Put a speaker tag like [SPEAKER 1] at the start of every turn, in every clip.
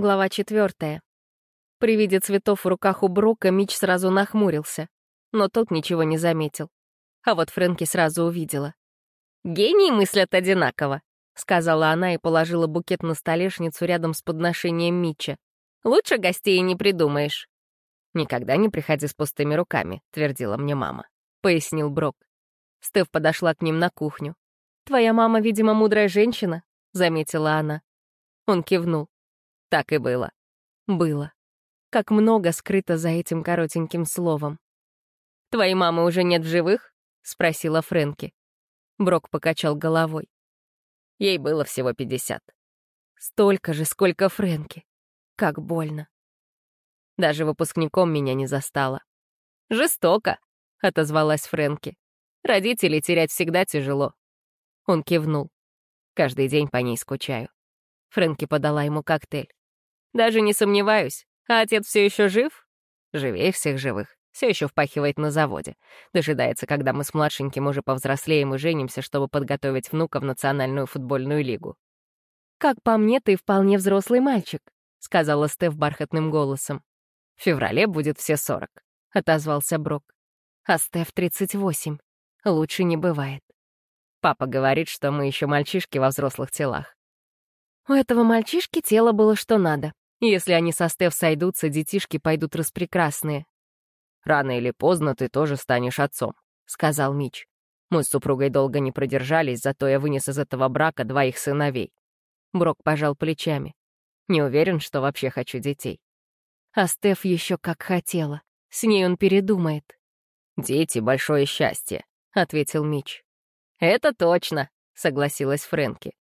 [SPEAKER 1] Глава четвертая. При виде цветов в руках у Брока Мич сразу нахмурился, но тот ничего не заметил. А вот Фрэнки сразу увидела. «Гении мыслят одинаково», — сказала она и положила букет на столешницу рядом с подношением Митча. «Лучше гостей не придумаешь». «Никогда не приходи с пустыми руками», — твердила мне мама, — пояснил Брок. Стеф подошла к ним на кухню. «Твоя мама, видимо, мудрая женщина», — заметила она. Он кивнул. Так и было. Было. Как много скрыто за этим коротеньким словом. «Твоей мамы уже нет в живых?» — спросила Фрэнки. Брок покачал головой. Ей было всего пятьдесят. Столько же, сколько Фрэнки. Как больно. Даже выпускником меня не застала. «Жестоко», — отозвалась Фрэнки. «Родителей терять всегда тяжело». Он кивнул. Каждый день по ней скучаю. Фрэнки подала ему коктейль. «Даже не сомневаюсь. А отец все еще жив?» «Живее всех живых. Все еще впахивает на заводе. Дожидается, когда мы с младшеньким уже повзрослеем и женимся, чтобы подготовить внука в Национальную футбольную лигу». «Как по мне, ты вполне взрослый мальчик», — сказала Стеф бархатным голосом. «В феврале будет все сорок», — отозвался Брок. «А Стеф — тридцать восемь. Лучше не бывает». Папа говорит, что мы еще мальчишки во взрослых телах. У этого мальчишки тело было что надо. Если они со Стеф сойдутся, детишки пойдут распрекрасные. «Рано или поздно ты тоже станешь отцом», — сказал Мич. Мы с супругой долго не продержались, зато я вынес из этого брака двоих сыновей. Брок пожал плечами. Не уверен, что вообще хочу детей. А Стеф еще как хотела. С ней он передумает. «Дети — большое счастье», — ответил Мич. «Это точно», — согласилась Фрэнки.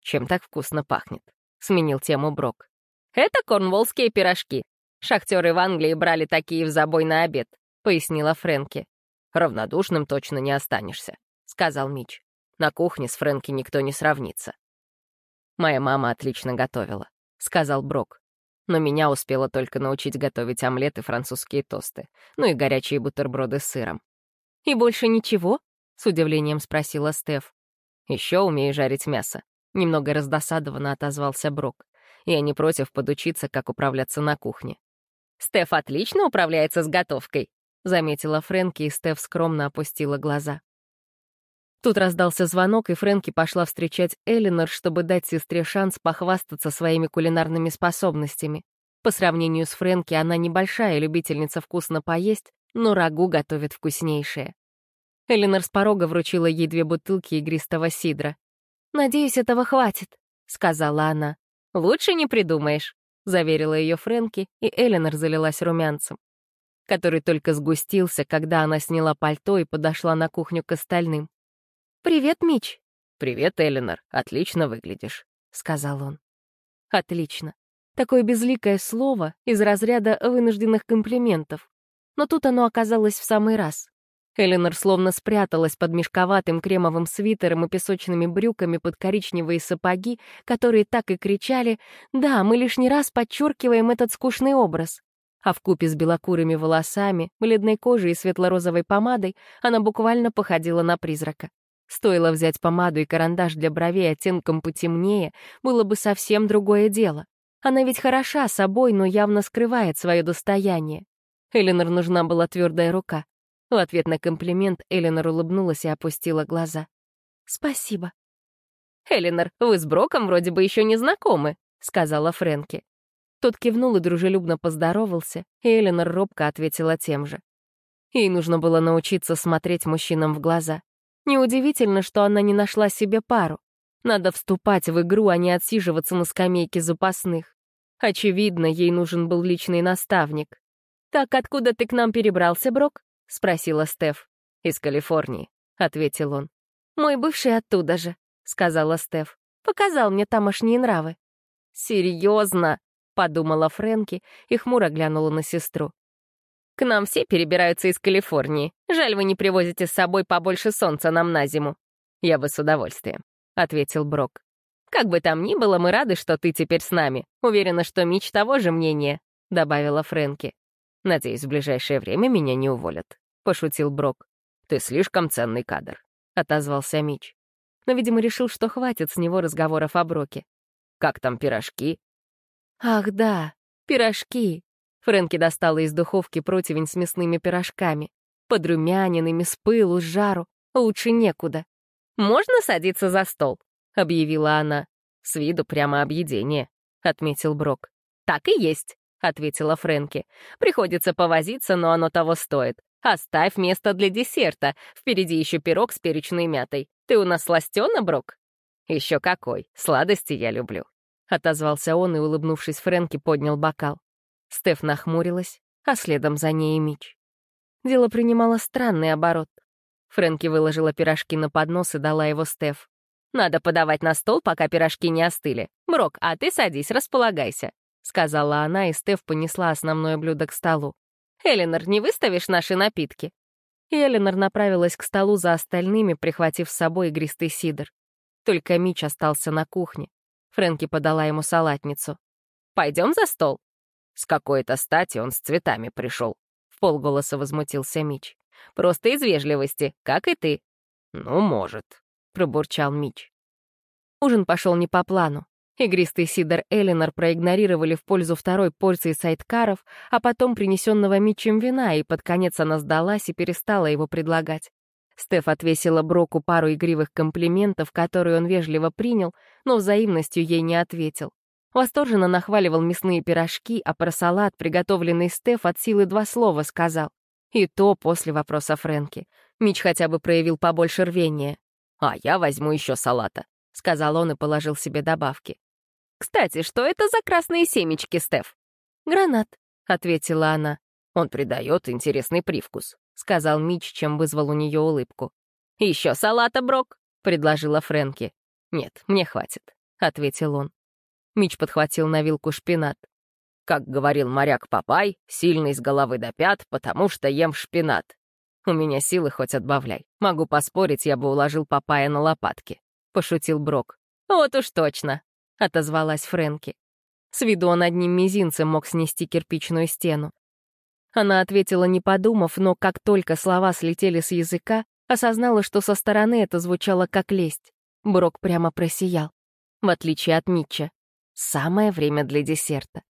[SPEAKER 1] «Чем так вкусно пахнет?» — сменил тему Брок. «Это корнволлские пирожки. Шахтеры в Англии брали такие в забой на обед», — пояснила Фрэнки. «Равнодушным точно не останешься», — сказал Мич. «На кухне с Фрэнки никто не сравнится». «Моя мама отлично готовила», — сказал Брок. «Но меня успела только научить готовить омлет и французские тосты, ну и горячие бутерброды с сыром». «И больше ничего?» — с удивлением спросила Стеф. «Еще умею жарить мясо», — немного раздосадованно отозвался Брок. «Я не против подучиться, как управляться на кухне». «Стеф отлично управляется с готовкой», — заметила Фрэнки, и Стеф скромно опустила глаза. Тут раздался звонок, и Фрэнки пошла встречать Элинор, чтобы дать сестре шанс похвастаться своими кулинарными способностями. По сравнению с Фрэнки, она небольшая любительница вкусно поесть, но рагу готовит вкуснейшее. Элинор с порога вручила ей две бутылки игристого сидра. «Надеюсь, этого хватит», — сказала она. «Лучше не придумаешь», — заверила ее Фрэнки, и Элинор залилась румянцем, который только сгустился, когда она сняла пальто и подошла на кухню к остальным. «Привет, Мич». «Привет, Элинор. Отлично выглядишь», — сказал он. «Отлично». Такое безликое слово из разряда вынужденных комплиментов. Но тут оно оказалось в самый раз. Эленор словно спряталась под мешковатым кремовым свитером и песочными брюками под коричневые сапоги, которые так и кричали «Да, мы лишний раз подчеркиваем этот скучный образ». А в купе с белокурыми волосами, бледной кожей и светло-розовой помадой она буквально походила на призрака. Стоило взять помаду и карандаш для бровей оттенком потемнее, было бы совсем другое дело. Она ведь хороша собой, но явно скрывает свое достояние. Эленор нужна была твердая рука. В ответ на комплимент Эленор улыбнулась и опустила глаза. «Спасибо». «Эленор, вы с Броком вроде бы еще не знакомы», — сказала Фрэнки. Тот кивнул и дружелюбно поздоровался, и Эленор робко ответила тем же. Ей нужно было научиться смотреть мужчинам в глаза. Неудивительно, что она не нашла себе пару. Надо вступать в игру, а не отсиживаться на скамейке запасных. Очевидно, ей нужен был личный наставник. «Так откуда ты к нам перебрался, Брок?» — спросила Стеф. «Из Калифорнии», — ответил он. «Мой бывший оттуда же», — сказала Стеф. «Показал мне тамошние нравы». «Серьезно?» — подумала Фрэнки и хмуро глянула на сестру. «К нам все перебираются из Калифорнии. Жаль, вы не привозите с собой побольше солнца нам на зиму». «Я бы с удовольствием», — ответил Брок. «Как бы там ни было, мы рады, что ты теперь с нами. Уверена, что Мич того же мнения», — добавила Фрэнки. «Надеюсь, в ближайшее время меня не уволят», — пошутил Брок. «Ты слишком ценный кадр», — отозвался Мич. Но, видимо, решил, что хватит с него разговоров о Броке. «Как там пирожки?» Ах да, пирожки. Фрэнки достала из духовки противень с мясными пирожками. Подрумяненными, с пылу, с жару. Лучше некуда. «Можно садиться за стол?» — объявила она. «С виду прямо объедение», — отметил Брок. «Так и есть», — ответила Фрэнки. «Приходится повозиться, но оно того стоит. Оставь место для десерта. Впереди еще пирог с перечной мятой. Ты у нас сластена, Брок?» «Еще какой. Сладости я люблю», — отозвался он и, улыбнувшись Фрэнки, поднял бокал. Стеф нахмурилась, а следом за ней и Мич. Дело принимало странный оборот. Фрэнки выложила пирожки на поднос и дала его Стеф. «Надо подавать на стол, пока пирожки не остыли. Брок, а ты садись, располагайся», — сказала она, и Стеф понесла основное блюдо к столу. «Эленор, не выставишь наши напитки?» Эленор направилась к столу за остальными, прихватив с собой игристый сидр. Только Мич остался на кухне. Фрэнки подала ему салатницу. «Пойдем за стол?» С какой-то стати он с цветами пришел. В полголоса возмутился Мич. «Просто из вежливости, как и ты». «Ну, может», — пробурчал Мич. Ужин пошел не по плану. Игристый сидор Элинор проигнорировали в пользу второй порции сайдкаров, а потом принесенного Митчем вина, и под конец она сдалась и перестала его предлагать. Стеф отвесила Броку пару игривых комплиментов, которые он вежливо принял, но взаимностью ей не ответил. Восторженно нахваливал мясные пирожки, а про салат, приготовленный Стеф, от силы два слова сказал. И то после вопроса Фрэнки. Мич хотя бы проявил побольше рвения. «А я возьму еще салата», — сказал он и положил себе добавки. «Кстати, что это за красные семечки, Стеф?» «Гранат», — ответила она. «Он придает интересный привкус», — сказал Мич, чем вызвал у нее улыбку. «Еще салата, Брок», — предложила Фрэнки. «Нет, мне хватит», — ответил он. Мич подхватил на вилку шпинат. Как говорил моряк Папай, сильный с головы до пят, потому что ем шпинат. У меня силы хоть отбавляй. Могу поспорить, я бы уложил Папая на лопатки. Пошутил Брок. Вот уж точно, отозвалась Фрэнки. С виду он одним мизинцем мог снести кирпичную стену. Она ответила, не подумав, но как только слова слетели с языка, осознала, что со стороны это звучало как лесть. Брок прямо просиял. В отличие от Митча. Самое время для десерта.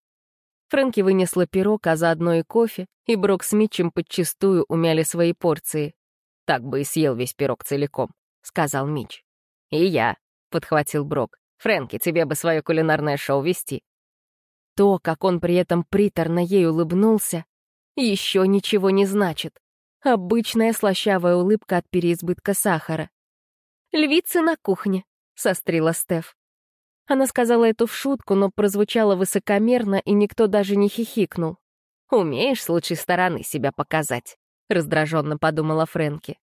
[SPEAKER 1] Фрэнки вынесла пирог, а заодно и кофе, и Брок с Митчем подчистую умяли свои порции. «Так бы и съел весь пирог целиком», — сказал Митч. «И я», — подхватил Брок. «Фрэнки, тебе бы свое кулинарное шоу вести». То, как он при этом приторно ей улыбнулся, еще ничего не значит. Обычная слащавая улыбка от переизбытка сахара. «Львицы на кухне», — сострила Стеф. Она сказала это в шутку, но прозвучало высокомерно, и никто даже не хихикнул. «Умеешь с лучшей стороны себя показать», — раздраженно подумала Фрэнки.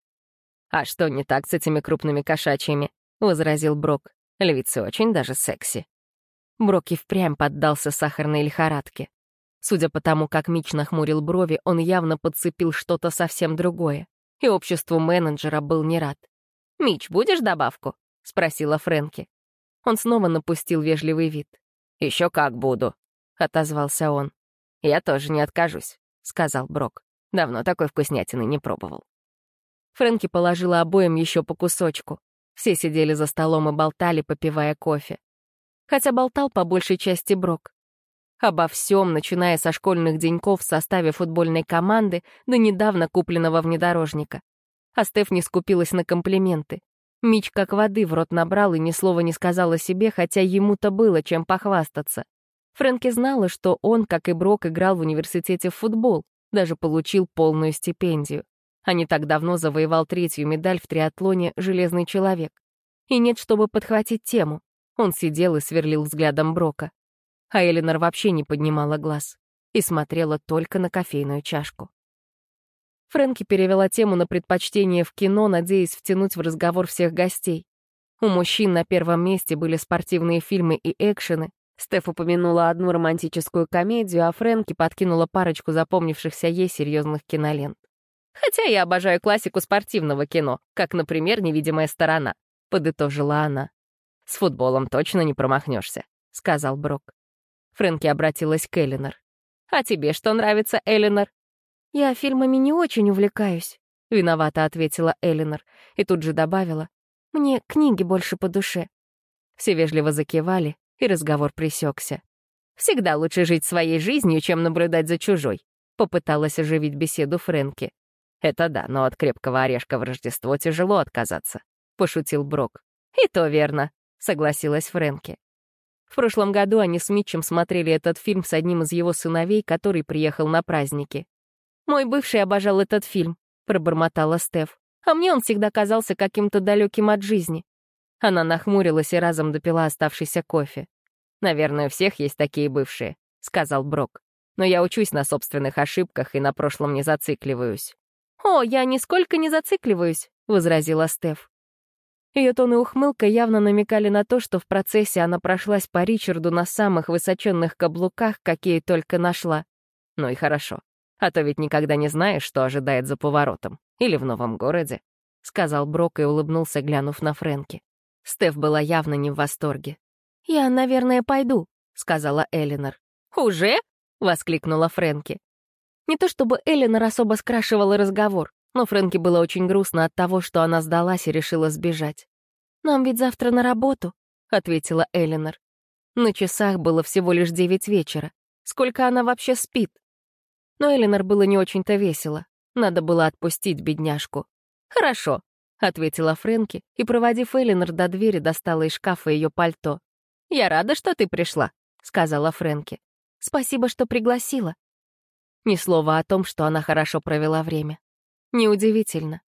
[SPEAKER 1] «А что не так с этими крупными кошачьими?» — возразил Брок. «Львицы очень даже секси». Брок и впрямь поддался сахарной лихорадке. Судя по тому, как Мич нахмурил брови, он явно подцепил что-то совсем другое. И обществу менеджера был не рад. «Мич, будешь добавку?» — спросила Фрэнки. Он снова напустил вежливый вид. «Еще как буду», — отозвался он. «Я тоже не откажусь», — сказал Брок. Давно такой вкуснятины не пробовал. Фрэнки положила обоим еще по кусочку. Все сидели за столом и болтали, попивая кофе. Хотя болтал по большей части Брок. Обо всем, начиная со школьных деньков в составе футбольной команды до недавно купленного внедорожника. А Стеф не скупилась на комплименты. Мич как воды в рот набрал и ни слова не сказал о себе, хотя ему-то было чем похвастаться. Фрэнки знала, что он, как и Брок, играл в университете в футбол, даже получил полную стипендию. А не так давно завоевал третью медаль в триатлоне «Железный человек». И нет, чтобы подхватить тему. Он сидел и сверлил взглядом Брока. А Элинор вообще не поднимала глаз и смотрела только на кофейную чашку. Фрэнки перевела тему на предпочтение в кино, надеясь втянуть в разговор всех гостей. У мужчин на первом месте были спортивные фильмы и экшены. Стеф упомянула одну романтическую комедию, а Фрэнки подкинула парочку запомнившихся ей серьезных кинолент. «Хотя я обожаю классику спортивного кино, как, например, «Невидимая сторона», — подытожила она. «С футболом точно не промахнешься», — сказал Брок. Фрэнки обратилась к Эллинор. «А тебе что нравится, Эллинор?» «Я фильмами не очень увлекаюсь», — виновато ответила Элинор и тут же добавила. «Мне книги больше по душе». Все вежливо закивали, и разговор пресекся. Всегда лучше жить своей жизнью, чем наблюдать за чужой», — попыталась оживить беседу Фрэнки. «Это да, но от крепкого орешка в Рождество тяжело отказаться», — пошутил Брок. «И то верно», — согласилась Фрэнки. В прошлом году они с Митчем смотрели этот фильм с одним из его сыновей, который приехал на праздники. «Мой бывший обожал этот фильм», — пробормотала Стеф. «А мне он всегда казался каким-то далеким от жизни». Она нахмурилась и разом допила оставшийся кофе. «Наверное, у всех есть такие бывшие», — сказал Брок. «Но я учусь на собственных ошибках и на прошлом не зацикливаюсь». «О, я нисколько не зацикливаюсь», — возразила Стеф. Ее тон и ухмылка явно намекали на то, что в процессе она прошлась по Ричарду на самых высоченных каблуках, какие только нашла. Ну и хорошо. А то ведь никогда не знаешь, что ожидает за поворотом. Или в новом городе. Сказал Брок и улыбнулся, глянув на Фрэнки. Стеф была явно не в восторге. «Я, наверное, пойду», — сказала Элинор. «Уже?» — воскликнула Фрэнки. Не то чтобы Элинор особо скрашивала разговор, но Фрэнки было очень грустно от того, что она сдалась и решила сбежать. «Нам ведь завтра на работу», — ответила Элинор. На часах было всего лишь девять вечера. Сколько она вообще спит? Но Элинор было не очень-то весело. Надо было отпустить бедняжку. «Хорошо», — ответила Фрэнки и, проводив Элинор до двери, достала из шкафа ее пальто. «Я рада, что ты пришла», — сказала Фрэнки. «Спасибо, что пригласила». Ни слова о том, что она хорошо провела время. Неудивительно.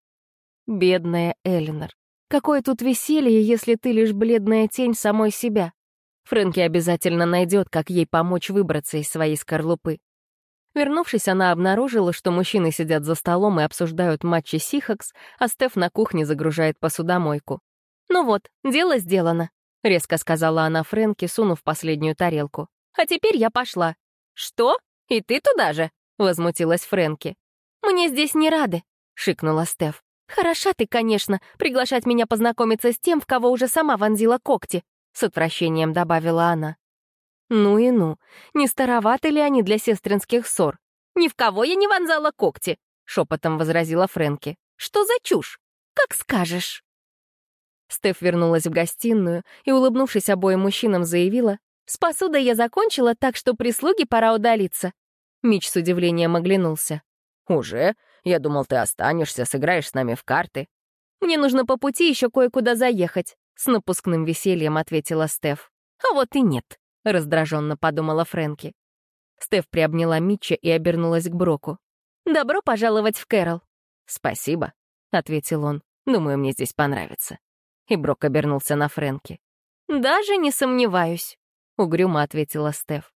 [SPEAKER 1] Бедная Элинор. Какое тут веселье, если ты лишь бледная тень самой себя. Фрэнки обязательно найдет, как ей помочь выбраться из своей скорлупы. Вернувшись, она обнаружила, что мужчины сидят за столом и обсуждают матчи Сихакс, а Стеф на кухне загружает посудомойку. «Ну вот, дело сделано», — резко сказала она Фрэнки, сунув последнюю тарелку. «А теперь я пошла». «Что? И ты туда же?» — возмутилась Фрэнки. «Мне здесь не рады», шикнула Стеф. «Хороша ты, конечно, приглашать меня познакомиться с тем, в кого уже сама вонзила когти», — с отвращением добавила она. «Ну и ну, не староваты ли они для сестринских ссор?» «Ни в кого я не вонзала когти», — шепотом возразила Фрэнки. «Что за чушь? Как скажешь». Стеф вернулась в гостиную и, улыбнувшись обоим мужчинам, заявила, «С посудой я закончила, так что прислуги пора удалиться». Мич с удивлением оглянулся. «Уже? Я думал, ты останешься, сыграешь с нами в карты». «Мне нужно по пути еще кое-куда заехать», — с напускным весельем ответила Стеф. «А вот и нет», — раздраженно подумала Фрэнки. Стеф приобняла Митча и обернулась к Броку. «Добро пожаловать в Кэрол». «Спасибо», — ответил он. «Думаю, мне здесь понравится». И Брок обернулся на Фрэнки. «Даже не сомневаюсь», — угрюмо ответила Стеф.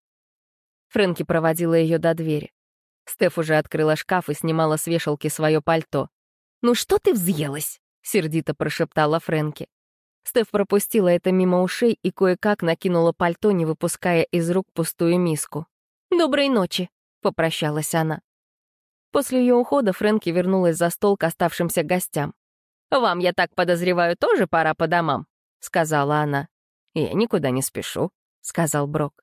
[SPEAKER 1] Фрэнки проводила ее до двери. Стеф уже открыла шкаф и снимала с вешалки свое пальто. «Ну что ты взъелась?» — сердито прошептала Фрэнки. Стеф пропустила это мимо ушей и кое-как накинула пальто, не выпуская из рук пустую миску. «Доброй ночи», — попрощалась она. После ее ухода Фрэнки вернулась за стол к оставшимся гостям. «Вам, я так подозреваю, тоже пора по домам», — сказала она. «Я никуда не спешу», — сказал Брок.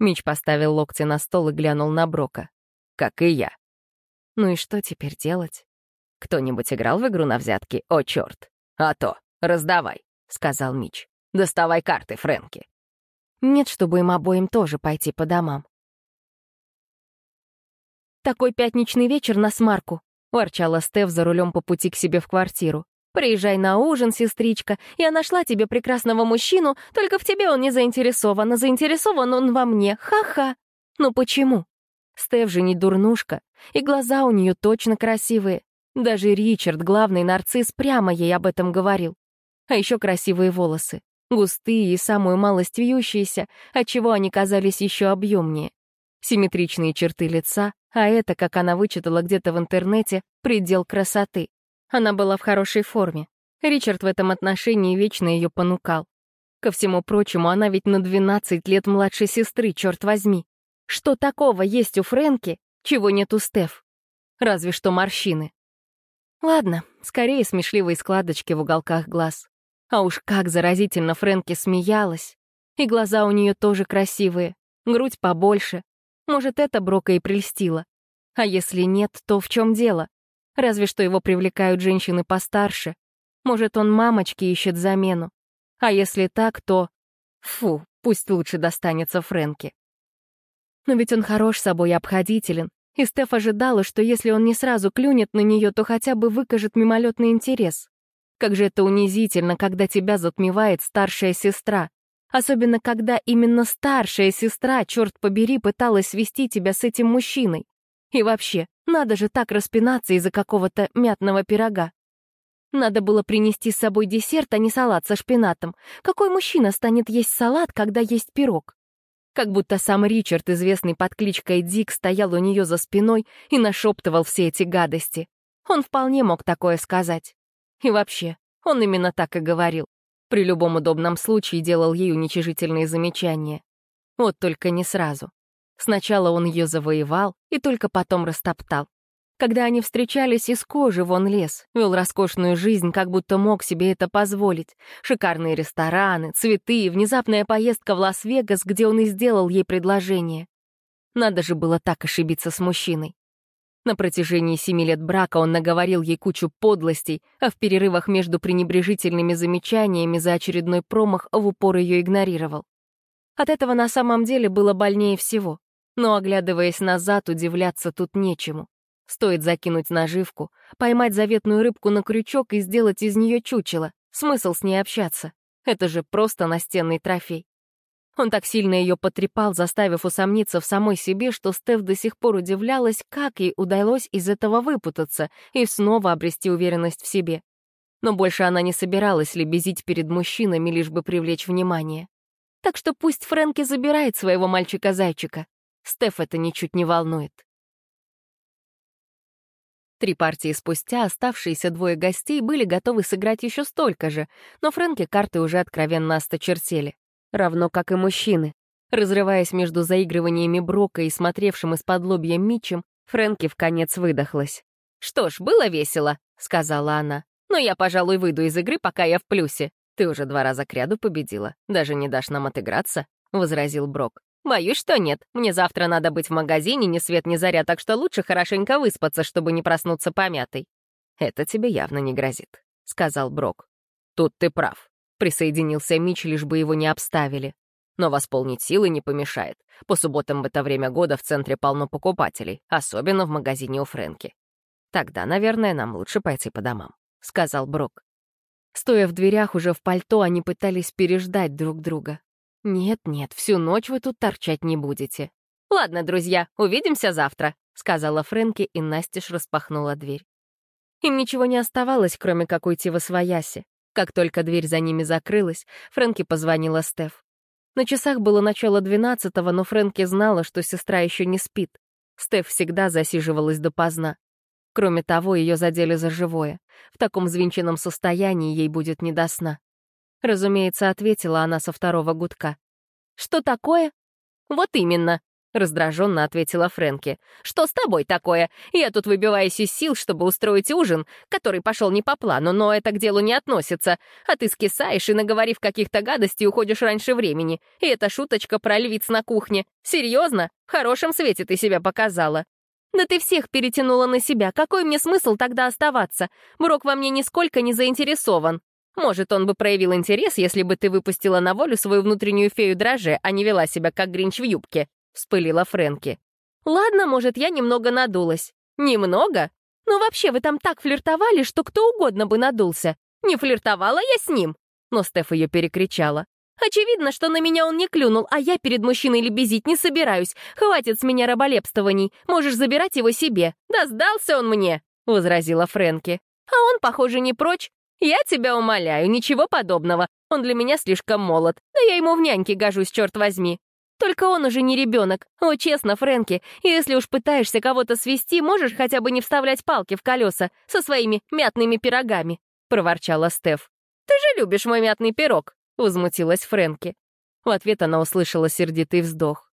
[SPEAKER 1] Мич поставил локти на стол и глянул на Брока как и я. Ну и что теперь делать? Кто-нибудь играл в игру на взятки? О, черт! А то, раздавай, — сказал Мич. Доставай карты, Фрэнки. Нет, чтобы им обоим тоже пойти по домам. «Такой пятничный вечер на смарку», — ворчала Стеф за рулем по пути к себе в квартиру. «Приезжай на ужин, сестричка. Я нашла тебе прекрасного мужчину, только в тебе он не заинтересован, а заинтересован он во мне. Ха-ха. Ну почему? Стеф же не дурнушка, и глаза у нее точно красивые. Даже Ричард, главный нарцисс, прямо ей об этом говорил. А еще красивые волосы. Густые и самую малость вьющиеся, отчего они казались еще объемнее. Симметричные черты лица, а это, как она вычитала где-то в интернете, предел красоты. Она была в хорошей форме. Ричард в этом отношении вечно ее понукал. Ко всему прочему, она ведь на 12 лет младшей сестры, черт возьми. Что такого есть у Фрэнки, чего нет у Стеф? Разве что морщины. Ладно, скорее смешливые складочки в уголках глаз. А уж как заразительно Фрэнки смеялась. И глаза у нее тоже красивые, грудь побольше. Может, это Брока и прельстило. А если нет, то в чем дело? Разве что его привлекают женщины постарше. Может, он мамочке ищет замену. А если так, то... Фу, пусть лучше достанется Фрэнки. Но ведь он хорош собой и обходителен, и Стеф ожидала, что если он не сразу клюнет на нее, то хотя бы выкажет мимолетный интерес. Как же это унизительно, когда тебя затмевает старшая сестра. Особенно, когда именно старшая сестра, черт побери, пыталась свести тебя с этим мужчиной. И вообще, надо же так распинаться из-за какого-то мятного пирога. Надо было принести с собой десерт, а не салат со шпинатом. Какой мужчина станет есть салат, когда есть пирог? Как будто сам Ричард, известный под кличкой Дик, стоял у нее за спиной и нашептывал все эти гадости. Он вполне мог такое сказать. И вообще, он именно так и говорил. При любом удобном случае делал ей уничижительные замечания. Вот только не сразу. Сначала он ее завоевал и только потом растоптал. Когда они встречались, из кожи вон лес, вел роскошную жизнь, как будто мог себе это позволить. Шикарные рестораны, цветы, внезапная поездка в Лас-Вегас, где он и сделал ей предложение. Надо же было так ошибиться с мужчиной. На протяжении семи лет брака он наговорил ей кучу подлостей, а в перерывах между пренебрежительными замечаниями за очередной промах в упор ее игнорировал. От этого на самом деле было больнее всего. Но, оглядываясь назад, удивляться тут нечему. Стоит закинуть наживку, поймать заветную рыбку на крючок и сделать из нее чучело. Смысл с ней общаться. Это же просто настенный трофей. Он так сильно ее потрепал, заставив усомниться в самой себе, что Стеф до сих пор удивлялась, как ей удалось из этого выпутаться и снова обрести уверенность в себе. Но больше она не собиралась лебезить перед мужчинами, лишь бы привлечь внимание. Так что пусть Фрэнки забирает своего мальчика-зайчика. Стеф это ничуть не волнует. Три партии спустя оставшиеся двое гостей были готовы сыграть еще столько же, но Фрэнке карты уже откровенно осточертели. Равно как и мужчины. Разрываясь между заигрываниями Брока и смотревшим из-под лобья Митчем, Фрэнки в конец выдохлась. «Что ж, было весело», — сказала она. «Но я, пожалуй, выйду из игры, пока я в плюсе. Ты уже два раза кряду победила. Даже не дашь нам отыграться», — возразил Брок. «Боюсь, что нет. Мне завтра надо быть в магазине, ни свет ни заря, так что лучше хорошенько выспаться, чтобы не проснуться помятой». «Это тебе явно не грозит», — сказал Брок. «Тут ты прав», — присоединился Мич, лишь бы его не обставили. «Но восполнить силы не помешает. По субботам в это время года в центре полно покупателей, особенно в магазине у Фрэнки. Тогда, наверное, нам лучше пойти по домам», — сказал Брок. Стоя в дверях уже в пальто, они пытались переждать друг друга. «Нет-нет, всю ночь вы тут торчать не будете». «Ладно, друзья, увидимся завтра», — сказала Фрэнки, и Настеж распахнула дверь. Им ничего не оставалось, кроме как уйти во свояси. Как только дверь за ними закрылась, Фрэнки позвонила Стеф. На часах было начало двенадцатого, но Фрэнки знала, что сестра еще не спит. Стеф всегда засиживалась допоздна. Кроме того, ее задели за живое. В таком взвинченном состоянии ей будет не до сна. Разумеется, ответила она со второго гудка. «Что такое?» «Вот именно», — раздраженно ответила Фрэнки. «Что с тобой такое? Я тут выбиваюсь из сил, чтобы устроить ужин, который пошел не по плану, но это к делу не относится. А ты скисаешь и, наговорив каких-то гадостей, уходишь раньше времени. И эта шуточка про львиц на кухне. Серьезно? В хорошем свете ты себя показала». «Да ты всех перетянула на себя. Какой мне смысл тогда оставаться? Брок во мне нисколько не заинтересован». Может, он бы проявил интерес, если бы ты выпустила на волю свою внутреннюю фею дрожи, а не вела себя как Гринч в юбке», — вспылила Фрэнки. «Ладно, может, я немного надулась». «Немного? Ну вообще, вы там так флиртовали, что кто угодно бы надулся. Не флиртовала я с ним?» Но Стеф ее перекричала. «Очевидно, что на меня он не клюнул, а я перед мужчиной лебезить не собираюсь. Хватит с меня раболепствований, можешь забирать его себе. Да сдался он мне!» — возразила Фрэнки. «А он, похоже, не прочь. «Я тебя умоляю, ничего подобного. Он для меня слишком молод. Да я ему в няньке гожусь, черт возьми. Только он уже не ребенок. О, честно, Фрэнки, если уж пытаешься кого-то свести, можешь хотя бы не вставлять палки в колеса со своими мятными пирогами», — проворчала Стеф. «Ты же любишь мой мятный пирог», — возмутилась Фрэнки. В ответ она услышала сердитый вздох.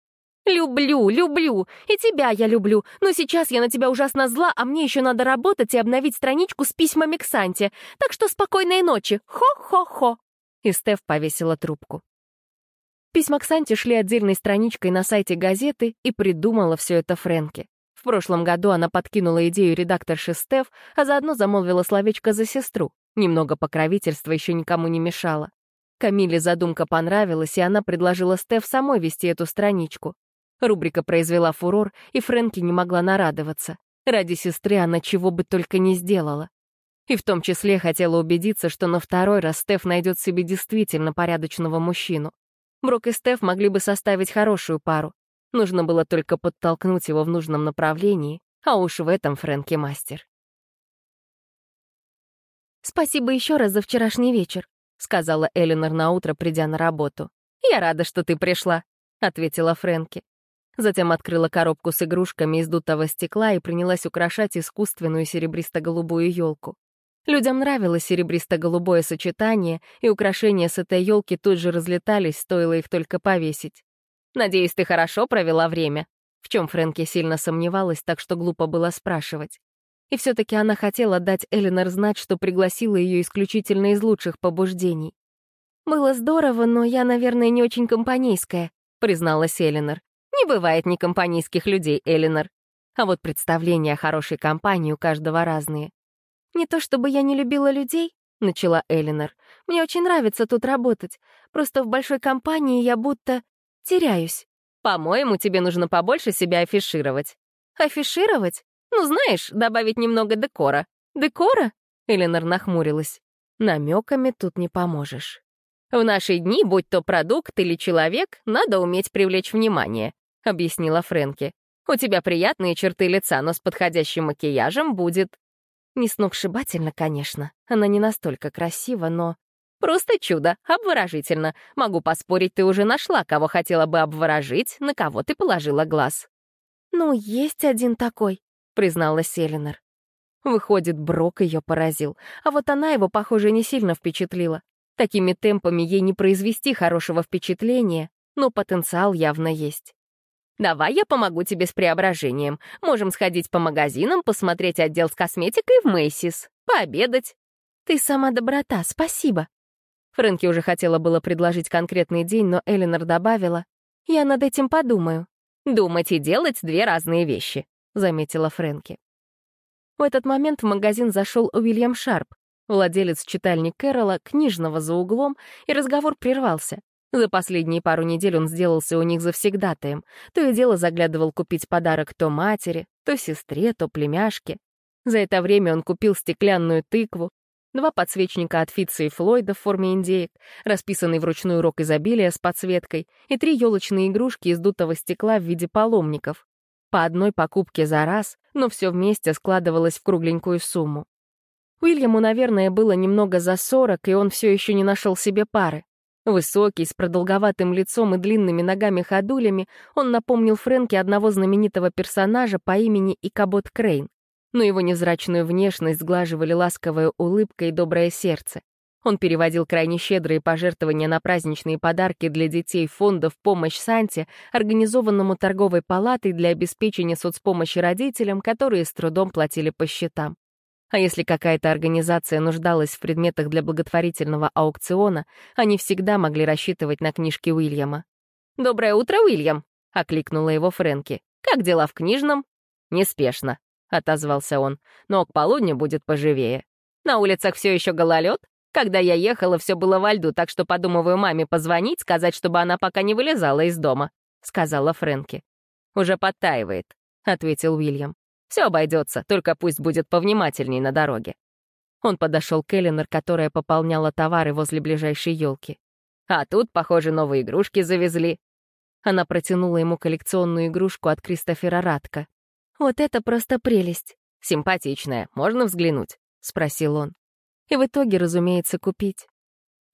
[SPEAKER 1] «Люблю, люблю. И тебя я люблю. Но сейчас я на тебя ужасно зла, а мне еще надо работать и обновить страничку с письмами к Санте. Так что спокойной ночи. Хо-хо-хо». И Стеф повесила трубку. Письма к Санте шли отдельной страничкой на сайте газеты и придумала все это Фрэнки. В прошлом году она подкинула идею редакторши Стеф, а заодно замолвила словечко за сестру. Немного покровительства еще никому не мешало. Камиле задумка понравилась, и она предложила Стеф самой вести эту страничку. Рубрика произвела фурор, и Фрэнки не могла нарадоваться. Ради сестры она чего бы только не сделала. И в том числе хотела убедиться, что на второй раз Стеф найдет себе действительно порядочного мужчину. Брок и Стеф могли бы составить хорошую пару. Нужно было только подтолкнуть его в нужном направлении, а уж в этом Фрэнки мастер. «Спасибо еще раз за вчерашний вечер», — сказала Элинор наутро, придя на работу. «Я рада, что ты пришла», — ответила Фрэнки. Затем открыла коробку с игрушками из дутого стекла и принялась украшать искусственную серебристо-голубую елку. Людям нравилось серебристо-голубое сочетание, и украшения с этой елки тут же разлетались, стоило их только повесить. «Надеюсь, ты хорошо провела время?» В чем Фрэнки сильно сомневалась, так что глупо было спрашивать. И все-таки она хотела дать Эленор знать, что пригласила ее исключительно из лучших побуждений. «Было здорово, но я, наверное, не очень компанейская», — призналась Эленор. «Не бывает некомпанейских людей, Эленор. А вот представления о хорошей компании у каждого разные. «Не то чтобы я не любила людей», — начала Элинор. «Мне очень нравится тут работать. Просто в большой компании я будто теряюсь». «По-моему, тебе нужно побольше себя афишировать». «Афишировать? Ну, знаешь, добавить немного декора». «Декора?» — Элинор нахмурилась. Намеками тут не поможешь. «В наши дни, будь то продукт или человек, надо уметь привлечь внимание», — объяснила Фрэнки. «У тебя приятные черты лица, но с подходящим макияжем будет не сногсшибательно, конечно. Она не настолько красива, но... Просто чудо, обворожительно. Могу поспорить, ты уже нашла, кого хотела бы обворожить, на кого ты положила глаз. «Ну, есть один такой», — признала Селинор. Выходит, Брок ее поразил, а вот она его, похоже, не сильно впечатлила. Такими темпами ей не произвести хорошего впечатления, но потенциал явно есть. Давай я помогу тебе с преображением. Можем сходить по магазинам, посмотреть отдел с косметикой в Мейсис, пообедать. Ты сама доброта, спасибо. Фрэнки уже хотела было предложить конкретный день, но Эленор добавила, «Я над этим подумаю». «Думать и делать — две разные вещи», — заметила Фрэнки. В этот момент в магазин зашел Уильям Шарп, владелец читальни Кэрола, книжного за углом, и разговор прервался. За последние пару недель он сделался у них завсегдатаем. То и дело заглядывал купить подарок то матери, то сестре, то племяшке. За это время он купил стеклянную тыкву, два подсвечника от Фитца и Флойда в форме индеек, расписанный вручную рог изобилия с подсветкой и три елочные игрушки из дутого стекла в виде паломников. По одной покупке за раз, но все вместе складывалось в кругленькую сумму. Уильяму, наверное, было немного за сорок, и он все еще не нашел себе пары. Высокий, с продолговатым лицом и длинными ногами-ходулями, он напомнил Фрэнке одного знаменитого персонажа по имени Икабот Крейн. Но его невзрачную внешность сглаживали ласковая улыбка и доброе сердце. Он переводил крайне щедрые пожертвования на праздничные подарки для детей фонда в помощь Санте, организованному торговой палатой для обеспечения соцпомощи родителям, которые с трудом платили по счетам. А если какая-то организация нуждалась в предметах для благотворительного аукциона, они всегда могли рассчитывать на книжки Уильяма. «Доброе утро, Уильям!» — окликнула его Фрэнки. «Как дела в книжном?» «Неспешно», — отозвался он, «но к полудню будет поживее. На улицах все еще гололед? Когда я ехала, все было во льду, так что подумываю маме позвонить, сказать, чтобы она пока не вылезала из дома», — сказала Фрэнки. «Уже подтаивает», — ответил Уильям. Все обойдется, только пусть будет повнимательней на дороге. Он подошел к Эленор, которая пополняла товары возле ближайшей елки. А тут, похоже, новые игрушки завезли. Она протянула ему коллекционную игрушку от Кристофера Радка. «Вот это просто прелесть!» «Симпатичная, можно взглянуть?» — спросил он. И в итоге, разумеется, купить.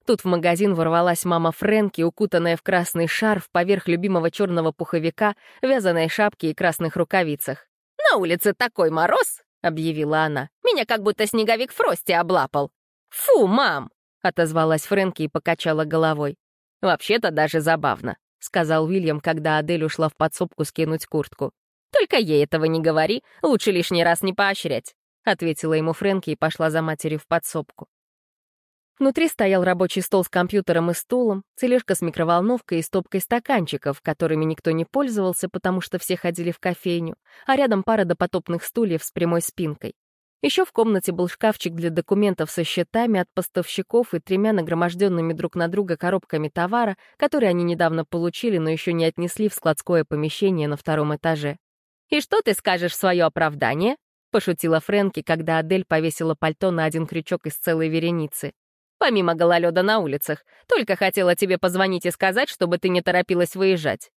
[SPEAKER 1] Тут в магазин ворвалась мама Фрэнки, укутанная в красный шарф поверх любимого черного пуховика, вязаной шапки и красных рукавицах. «На улице такой мороз!» — объявила она. «Меня как будто снеговик Фрости облапал!» «Фу, мам!» — отозвалась Фрэнки и покачала головой. «Вообще-то даже забавно», — сказал Уильям, когда Адель ушла в подсобку скинуть куртку. «Только ей этого не говори, лучше лишний раз не поощрять», — ответила ему Фрэнки и пошла за матерью в подсобку. Внутри стоял рабочий стол с компьютером и стулом, тележка с микроволновкой и стопкой стаканчиков, которыми никто не пользовался, потому что все ходили в кофейню, а рядом пара допотопных стульев с прямой спинкой. Еще в комнате был шкафчик для документов со счетами от поставщиков и тремя нагроможденными друг на друга коробками товара, которые они недавно получили, но еще не отнесли в складское помещение на втором этаже. «И что ты скажешь в свое оправдание?» — пошутила Фрэнки, когда Адель повесила пальто на один крючок из целой вереницы. «Помимо гололеда на улицах, только хотела тебе позвонить и сказать, чтобы ты не торопилась выезжать».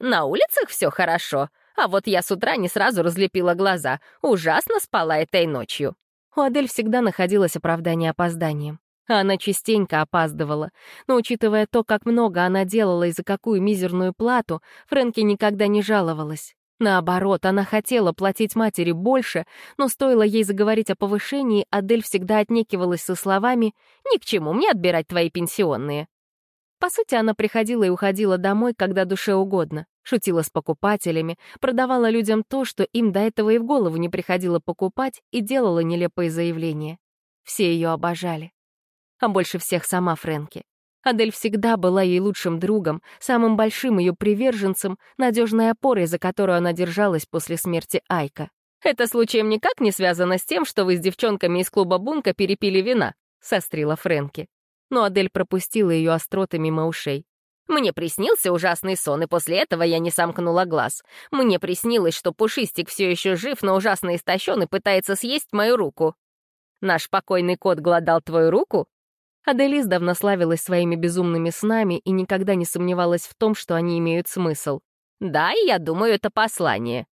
[SPEAKER 1] «На улицах все хорошо, а вот я с утра не сразу разлепила глаза. Ужасно спала этой ночью». У Адель всегда находилось оправдание опозданием. Она частенько опаздывала. Но учитывая то, как много она делала и за какую мизерную плату, Фрэнки никогда не жаловалась. Наоборот, она хотела платить матери больше, но стоило ей заговорить о повышении, Адель всегда отнекивалась со словами «Ни к чему мне отбирать твои пенсионные». По сути, она приходила и уходила домой, когда душе угодно, шутила с покупателями, продавала людям то, что им до этого и в голову не приходило покупать, и делала нелепые заявления. Все ее обожали. А больше всех сама Фрэнки. Адель всегда была ей лучшим другом, самым большим ее приверженцем, надежной опорой, за которую она держалась после смерти Айка. «Это случаем никак не связано с тем, что вы с девчонками из клуба Бунка перепили вина», — сострила Фрэнки но Адель пропустила ее остроты мимо ушей. Мне приснился ужасный сон, и после этого я не сомкнула глаз. Мне приснилось, что Пушистик все еще жив, но ужасно истощен и пытается съесть мою руку. Наш покойный кот гладал твою руку? Адель издавна славилась своими безумными снами и никогда не сомневалась в том, что они имеют смысл. Да, и я думаю, это послание.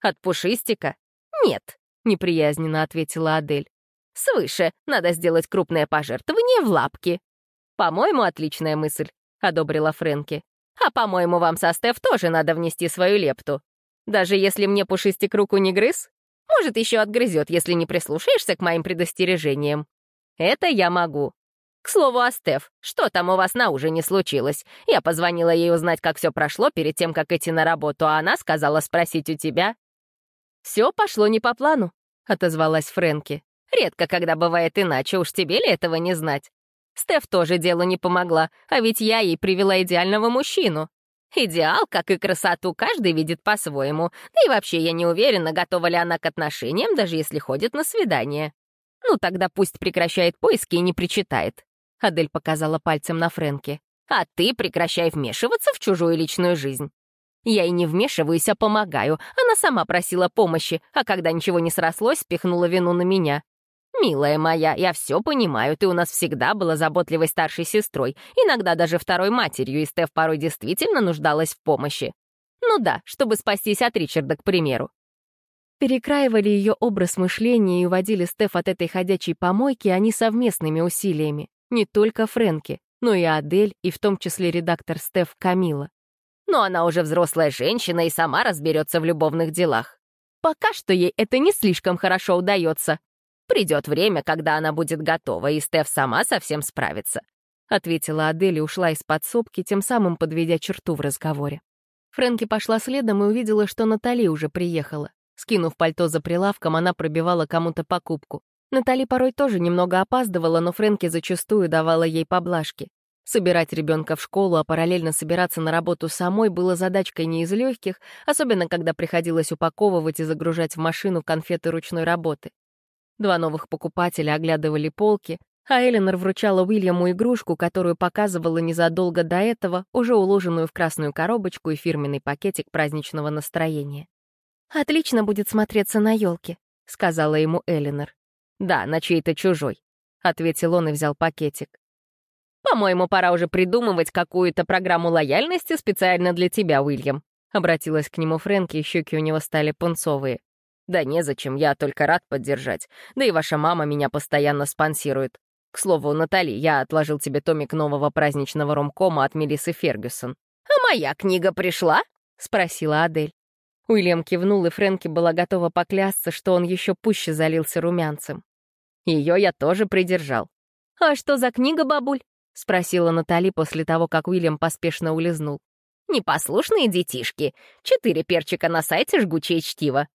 [SPEAKER 1] От Пушистика? Нет, неприязненно ответила Адель. Свыше надо сделать крупное пожертвование в лапки. По-моему, отличная мысль, — одобрила Фрэнки. А по-моему, вам со Стеф тоже надо внести свою лепту. Даже если мне пушистик руку не грыз, может, еще отгрызет, если не прислушаешься к моим предостережениям. Это я могу. К слову о Стеф, что там у вас на ужине случилось? Я позвонила ей узнать, как все прошло перед тем, как идти на работу, а она сказала спросить у тебя. «Все пошло не по плану», — отозвалась Фрэнки. Редко когда бывает иначе, уж тебе ли этого не знать? Стеф тоже делу не помогла, а ведь я ей привела идеального мужчину. Идеал, как и красоту, каждый видит по-своему. Да и вообще я не уверена, готова ли она к отношениям, даже если ходит на свидание. Ну, тогда пусть прекращает поиски и не причитает. Адель показала пальцем на Фрэнки. А ты прекращай вмешиваться в чужую личную жизнь. Я и не вмешиваюсь, а помогаю. Она сама просила помощи, а когда ничего не срослось, спихнула вину на меня. «Милая моя, я все понимаю, ты у нас всегда была заботливой старшей сестрой, иногда даже второй матерью, и Стеф порой действительно нуждалась в помощи. Ну да, чтобы спастись от Ричарда, к примеру. Перекраивали ее образ мышления и уводили Стеф от этой ходячей помойки они совместными усилиями. Не только Фрэнки, но и Адель, и в том числе редактор Стеф Камила. Но она уже взрослая женщина и сама разберется в любовных делах. Пока что ей это не слишком хорошо удается, Придет время, когда она будет готова, и Стеф сама совсем справится», — ответила Адель и ушла из подсобки, тем самым подведя черту в разговоре. Фрэнки пошла следом и увидела, что Натали уже приехала. Скинув пальто за прилавком, она пробивала кому-то покупку. Натали порой тоже немного опаздывала, но Фрэнки зачастую давала ей поблажки. Собирать ребенка в школу, а параллельно собираться на работу самой было задачкой не из легких, особенно когда приходилось упаковывать и загружать в машину конфеты ручной работы. Два новых покупателя оглядывали полки, а Эленор вручала Уильяму игрушку, которую показывала незадолго до этого, уже уложенную в красную коробочку и фирменный пакетик праздничного настроения. «Отлично будет смотреться на елке», — сказала ему Эленор. «Да, на чьей-то чужой», — ответил он и взял пакетик. «По-моему, пора уже придумывать какую-то программу лояльности специально для тебя, Уильям», — обратилась к нему Фрэнки, и щеки у него стали пунцовые. «Да незачем, я только рад поддержать. Да и ваша мама меня постоянно спонсирует. К слову, Натали, я отложил тебе томик нового праздничного ромкома от Мелиссы Фергюсон». «А моя книга пришла?» — спросила Адель. Уильям кивнул, и Фрэнки была готова поклясться, что он еще пуще залился румянцем. Ее я тоже придержал. «А что за книга, бабуль?» — спросила Натали после того, как Уильям поспешно улизнул. «Непослушные детишки. Четыре перчика на сайте «Жгучее чтиво».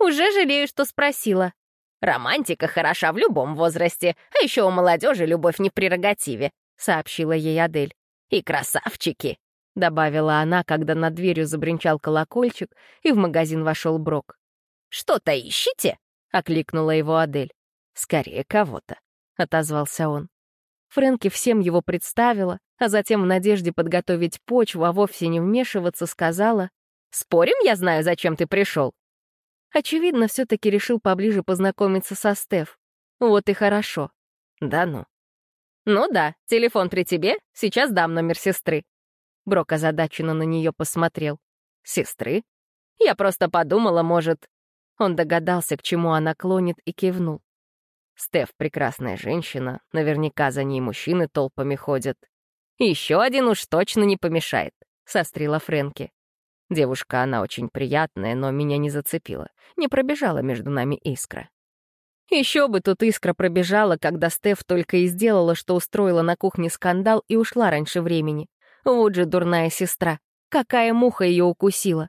[SPEAKER 1] Уже жалею, что спросила. Романтика хороша в любом возрасте, а еще у молодежи любовь не в прерогативе, сообщила ей Адель. И красавчики, добавила она, когда над дверью забринчал колокольчик, и в магазин вошел Брок. «Что-то ищете?» окликнула его Адель. «Скорее кого-то», — отозвался он. Фрэнки всем его представила, а затем в надежде подготовить почву, а вовсе не вмешиваться, сказала, «Спорим, я знаю, зачем ты пришел?» Очевидно, все-таки решил поближе познакомиться со Стеф. Вот и хорошо. Да ну. «Ну да, телефон при тебе, сейчас дам номер сестры». Брок озадаченно на нее посмотрел. «Сестры? Я просто подумала, может...» Он догадался, к чему она клонит, и кивнул. Стеф — прекрасная женщина, наверняка за ней мужчины толпами ходят. «Еще один уж точно не помешает», — сострила Фрэнки. Девушка, она очень приятная, но меня не зацепила. Не пробежала между нами искра. Еще бы тут искра пробежала, когда Стеф только и сделала, что устроила на кухне скандал и ушла раньше времени. Вот же дурная сестра. Какая муха ее укусила.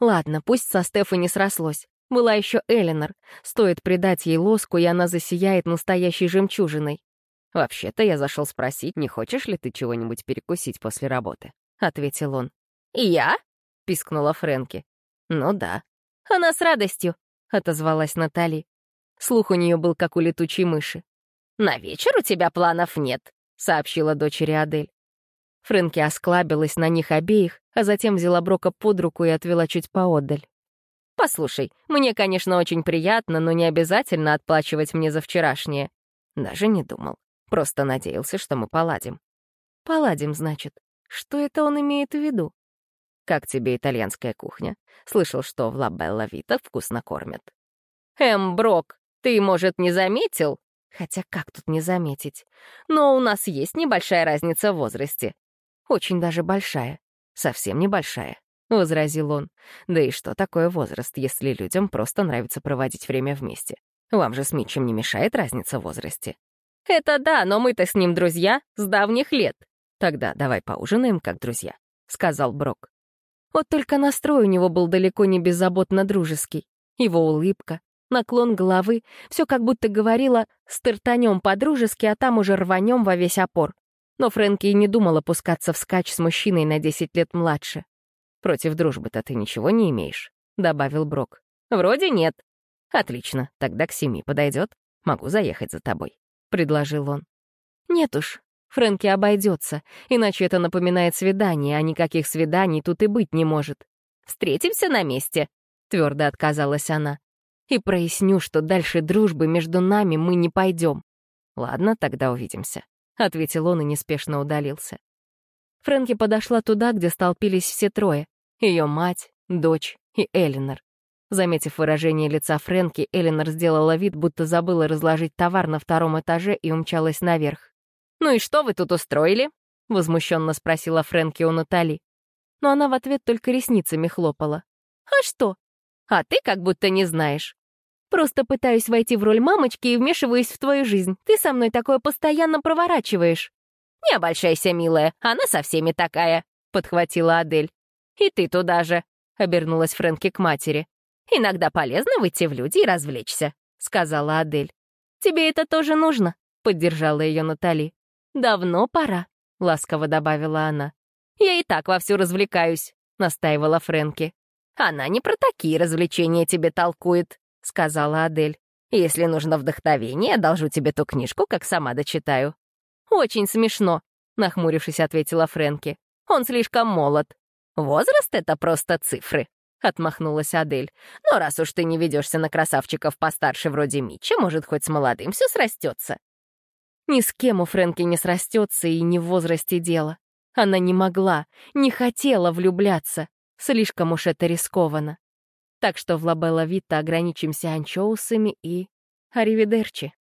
[SPEAKER 1] Ладно, пусть со Стеф не срослось. Была еще Эленор. Стоит придать ей лоску, и она засияет настоящей жемчужиной. «Вообще-то я зашел спросить, не хочешь ли ты чего-нибудь перекусить после работы?» — ответил он. «Я?» — пискнула Фрэнки. «Ну да». «Она с радостью», — отозвалась Натали. Слух у нее был как у летучей мыши. «На вечер у тебя планов нет», — сообщила дочери Адель. Фрэнки осклабилась на них обеих, а затем взяла Брока под руку и отвела чуть поодаль. «Послушай, мне, конечно, очень приятно, но не обязательно отплачивать мне за вчерашнее». Даже не думал. Просто надеялся, что мы поладим. «Поладим, значит. Что это он имеет в виду?» «Как тебе итальянская кухня? Слышал, что в Ла Белла Вита вкусно кормят». «Эм, Брок, ты, может, не заметил?» Хотя как тут не заметить? Но у нас есть небольшая разница в возрасте. Очень даже большая. Совсем небольшая, — возразил он. Да и что такое возраст, если людям просто нравится проводить время вместе? Вам же с Митчем не мешает разница в возрасте. Это да, но мы-то с ним друзья с давних лет. Тогда давай поужинаем как друзья, — сказал Брок. Вот только настрой у него был далеко не беззаботно дружеский. Его улыбка, наклон головы, все как будто говорило «стартанем по-дружески, а там уже рванем во весь опор». Но Фрэнки и не думала пускаться в скач с мужчиной на 10 лет младше. «Против дружбы-то ты ничего не имеешь», — добавил Брок. «Вроде нет». «Отлично, тогда к семи подойдет. Могу заехать за тобой», — предложил он. «Нет уж, Фрэнки обойдется, иначе это напоминает свидание, а никаких свиданий тут и быть не может. «Встретимся на месте», — твердо отказалась она. «И проясню, что дальше дружбы между нами мы не пойдем». «Ладно, тогда увидимся», — ответил он и неспешно удалился. Фрэнки подошла туда, где столпились все трое — ее мать, дочь и Элинор. Заметив выражение лица Фрэнки, Элинор сделала вид, будто забыла разложить товар на втором этаже и умчалась наверх. «Ну и что вы тут устроили?» — возмущенно спросила Фрэнки у Натали. Но она в ответ только ресницами хлопала. «А что? А ты как будто не знаешь. Просто пытаюсь войти в роль мамочки и вмешиваюсь в твою жизнь. Ты со мной такое постоянно проворачиваешь». «Не обольщайся, милая, она со всеми такая», — подхватила Адель. «И ты туда же», — обернулась Фрэнки к матери. «Иногда полезно выйти в люди и развлечься», — сказала Адель. «Тебе это тоже нужно», — поддержала ее Натали. «Давно пора», — ласково добавила она. «Я и так вовсю развлекаюсь», — настаивала Фрэнки. «Она не про такие развлечения тебе толкует», — сказала Адель. «Если нужно вдохновение, одолжу тебе ту книжку, как сама дочитаю». «Очень смешно», — нахмурившись, ответила Фрэнки. «Он слишком молод». «Возраст — это просто цифры», — отмахнулась Адель. «Но раз уж ты не ведешься на красавчиков постарше вроде Митча, может, хоть с молодым все срастется». Ни с кем у Фрэнки не срастется и не в возрасте дело. Она не могла, не хотела влюбляться. Слишком уж это рискованно. Так что в Лабелла Вита ограничимся анчоусами и... Аривидерчи.